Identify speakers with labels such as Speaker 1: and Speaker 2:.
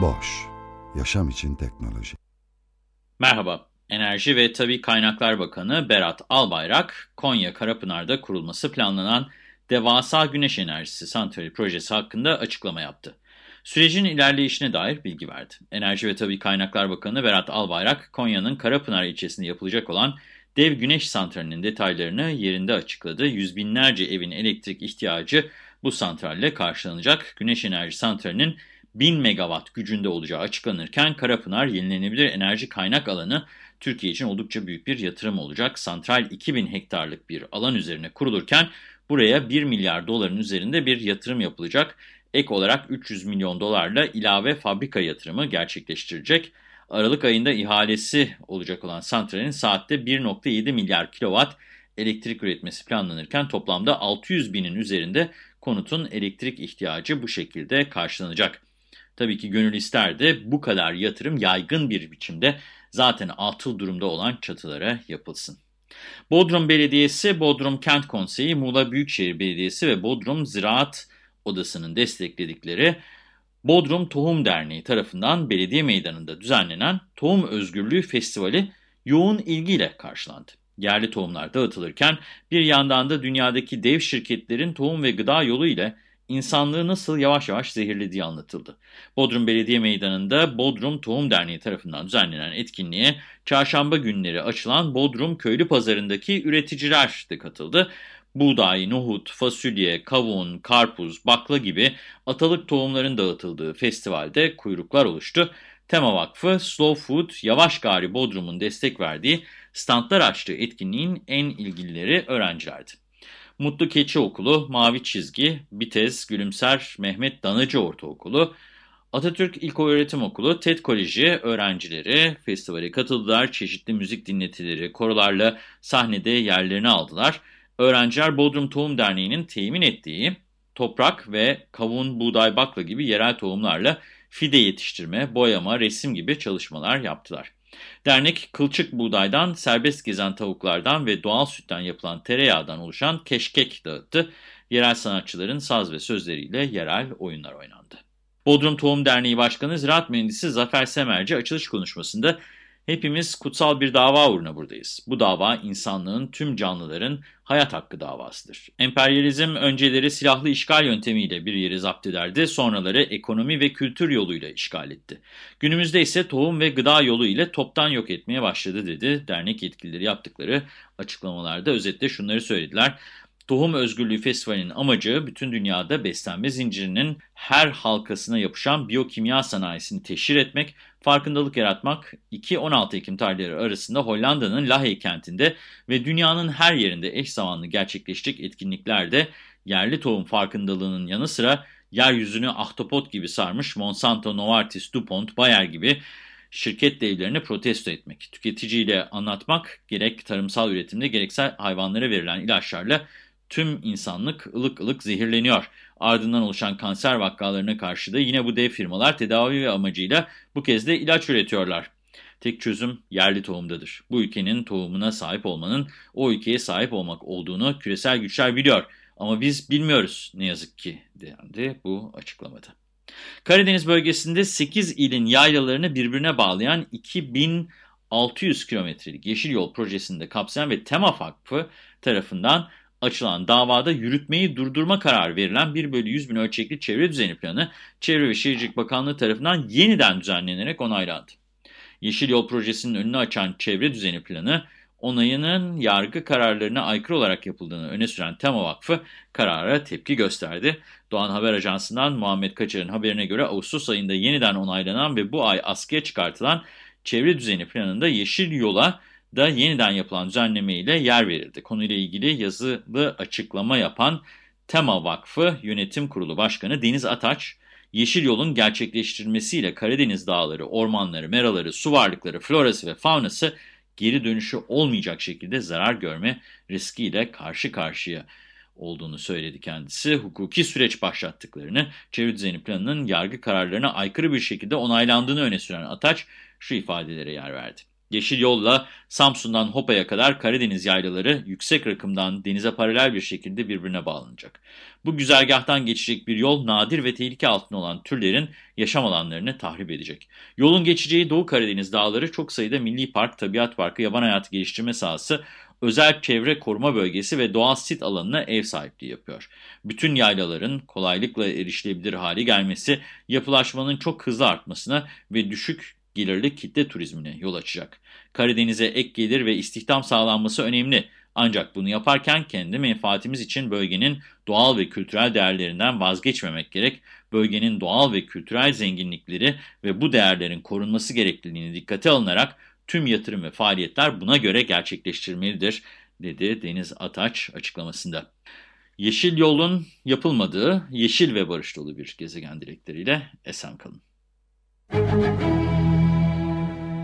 Speaker 1: Boş, yaşam için teknoloji.
Speaker 2: Merhaba, Enerji ve Tabi Kaynaklar Bakanı Berat Albayrak, Konya Karapınar'da kurulması planlanan devasa güneş enerjisi santrali projesi hakkında açıklama yaptı. Sürecin ilerleyişine dair bilgi verdi. Enerji ve Tabi Kaynaklar Bakanı Berat Albayrak, Konya'nın Karapınar ilçesinde yapılacak olan dev güneş santralinin detaylarını yerinde açıkladı. Yüz binlerce evin elektrik ihtiyacı bu santralle karşılanacak. Güneş enerji santralinin 1000 megawatt gücünde olacağı açıklanırken Karapınar yenilenebilir enerji kaynak alanı Türkiye için oldukça büyük bir yatırım olacak. Santral 2000 hektarlık bir alan üzerine kurulurken buraya 1 milyar doların üzerinde bir yatırım yapılacak. Ek olarak 300 milyon dolarla ilave fabrika yatırımı gerçekleştirecek. Aralık ayında ihalesi olacak olan santralin saatte 1.7 milyar kilowatt elektrik üretmesi planlanırken toplamda 600 binin üzerinde konutun elektrik ihtiyacı bu şekilde karşılanacak. Tabii ki gönül isterdi bu kadar yatırım yaygın bir biçimde zaten atıl durumda olan çatılara yapılsın. Bodrum Belediyesi, Bodrum Kent Konseyi, Muğla Büyükşehir Belediyesi ve Bodrum Ziraat Odası'nın destekledikleri Bodrum Tohum Derneği tarafından belediye meydanında düzenlenen Tohum Özgürlüğü Festivali yoğun ilgiyle karşılandı. Yerli tohumlar dağıtılırken bir yandan da dünyadaki dev şirketlerin tohum ve gıda yolu ile insanlığı nasıl yavaş yavaş zehirlediği anlatıldı. Bodrum Belediye Meydanı'nda Bodrum Tohum Derneği tarafından düzenlenen etkinliğe çarşamba günleri açılan Bodrum Köylü Pazarı'ndaki üreticiler de katıldı. Buğday, nohut, fasulye, kavun, karpuz, bakla gibi atalık tohumların dağıtıldığı festivalde kuyruklar oluştu. Tema Vakfı, Slow Food, Yavaş Gari Bodrum'un destek verdiği standlar açtığı etkinliğin en ilgilileri öğrencilerdi. Mutlu Keçi Okulu, Mavi Çizgi, Bitez, Gülümser Mehmet Danıcı Ortaokulu, Atatürk İlköğretim Okulu, TED Koleji öğrencileri festivale katıldılar. Çeşitli müzik dinletileri, korolarla sahnede yerlerini aldılar. Öğrenciler Bodrum Tohum Derneği'nin temin ettiği toprak ve kavun, buğday, bakla gibi yerel tohumlarla fide yetiştirme, boyama, resim gibi çalışmalar yaptılar. Dernek kılçık buğdaydan, serbest gezen tavuklardan ve doğal sütten yapılan tereyağdan oluşan keşkek dağıttı. Yerel sanatçıların saz ve sözleriyle yerel oyunlar oynandı. Bodrum Tohum Derneği Başkanı Ziraat Mühendisi Zafer Semerci açılış konuşmasında Hepimiz kutsal bir dava uğruna buradayız. Bu dava insanlığın, tüm canlıların hayat hakkı davasıdır. Emperyalizm önceleri silahlı işgal yöntemiyle bir yeri zapt ederdi, sonraları ekonomi ve kültür yoluyla işgal etti. Günümüzde ise tohum ve gıda yolu ile toptan yok etmeye başladı dedi. Dernek yetkilileri yaptıkları açıklamalarda özetle şunları söylediler. Tohum Özgürlüğü Festivali'nin amacı bütün dünyada beslenme zincirinin her halkasına yapışan biyokimya sanayisini teşhir etmek, farkındalık yaratmak 2-16 Ekim tarihleri arasında Hollanda'nın Lahey kentinde ve dünyanın her yerinde eş zamanlı gerçekleşecek etkinliklerde yerli tohum farkındalığının yanı sıra yeryüzünü ahtapot gibi sarmış Monsanto, Novartis, DuPont, Bayer gibi şirket devlerini protesto etmek, tüketiciyle anlatmak gerek tarımsal üretimde gerekse hayvanlara verilen ilaçlarla tüm insanlık ılık ılık zehirleniyor. Ardından oluşan kanser vakalarına karşı da yine bu dev firmalar tedavi ve amacıyla bu kez de ilaç üretiyorlar. Tek çözüm yerli tohumdadır. Bu ülkenin tohumuna sahip olmanın o ülkeye sahip olmak olduğunu küresel güçler biliyor. Ama biz bilmiyoruz ne yazık ki dendi bu açıklamada. Karadeniz bölgesinde 8 ilin yaylalarını birbirine bağlayan 2600 kilometrelik Yeşil Yol projesinde kapsayan ve Tema Vakfı tarafından açılan davada yürütmeyi durdurma kararı verilen 1 bölü 100 bin ölçekli çevre düzeni planı Çevre ve Şehircilik Bakanlığı tarafından yeniden düzenlenerek onaylandı. Yeşil Yol Projesi'nin önünü açan çevre düzeni planı onayının yargı kararlarına aykırı olarak yapıldığını öne süren Tema Vakfı karara tepki gösterdi. Doğan Haber Ajansı'ndan Muhammed Kaçar'ın haberine göre Ağustos ayında yeniden onaylanan ve bu ay askıya çıkartılan çevre düzeni planında Yeşil Yol'a da yeniden yapılan düzenleme ile yer verildi. Konuyla ilgili yazılı açıklama yapan Tema Vakfı Yönetim Kurulu Başkanı Deniz Ataç, Yeşil Yol'un gerçekleştirilmesiyle Karadeniz dağları, ormanları, meraları, su varlıkları, florası ve faunası geri dönüşü olmayacak şekilde zarar görme riskiyle karşı karşıya olduğunu söyledi kendisi. Hukuki süreç başlattıklarını, çevre düzeni planının yargı kararlarına aykırı bir şekilde onaylandığını öne süren Ataç şu ifadelere yer verdi. Yeşil yolla Samsun'dan Hopa'ya kadar Karadeniz yaylaları yüksek rakımdan denize paralel bir şekilde birbirine bağlanacak. Bu güzergahtan geçecek bir yol nadir ve tehlike altında olan türlerin yaşam alanlarını tahrip edecek. Yolun geçeceği Doğu Karadeniz dağları çok sayıda milli park, tabiat parkı, yaban hayatı geliştirme sahası, özel çevre koruma bölgesi ve doğal sit alanına ev sahipliği yapıyor. Bütün yaylaların kolaylıkla erişilebilir hale gelmesi, yapılaşmanın çok hızlı artmasına ve düşük gelirli kitle turizmine yol açacak. Karadeniz'e ek gelir ve istihdam sağlanması önemli. Ancak bunu yaparken kendi menfaatimiz için bölgenin doğal ve kültürel değerlerinden vazgeçmemek gerek. Bölgenin doğal ve kültürel zenginlikleri ve bu değerlerin korunması gerekliliğini dikkate alınarak tüm yatırım ve faaliyetler buna göre gerçekleştirilmelidir, dedi Deniz Ataç açıklamasında. Yeşil yolun yapılmadığı, yeşil ve barış dolu bir gezegen dilekleriyle esen kalın.